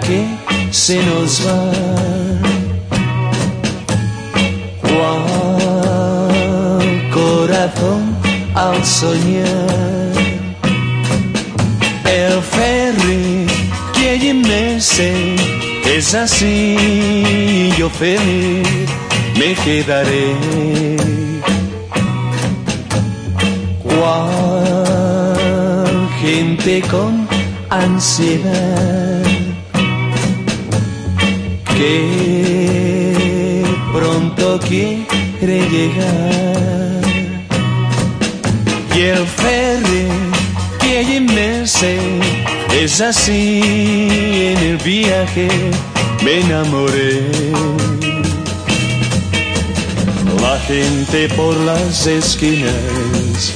que se nos va. Cual corazón al soñar. El ferry que sé es así, yo feliz me quedaré. Cual gente con ansiedad que pronto quiere llegar. Y el ferry que me sé es así en el viaje me enamoré. La gente por las esquinas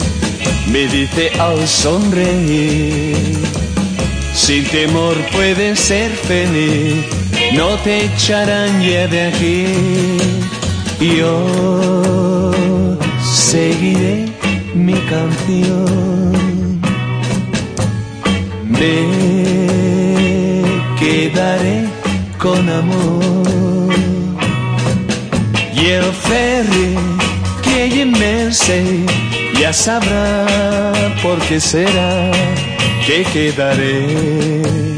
me dice al sonreír sin temor puedes ser feliz, no te echarán ya de aquí. Yo seguiré mi canción, me quedaré con amor. Y el ferry que sé ya sabrá por qué será que quedaré.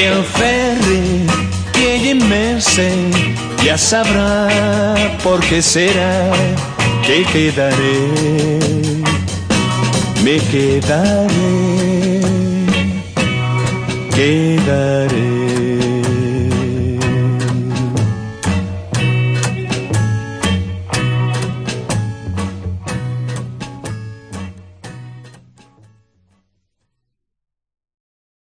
Y el ferry que me sé ya sabrá por qué será que quedaré me quedaré, quedaré.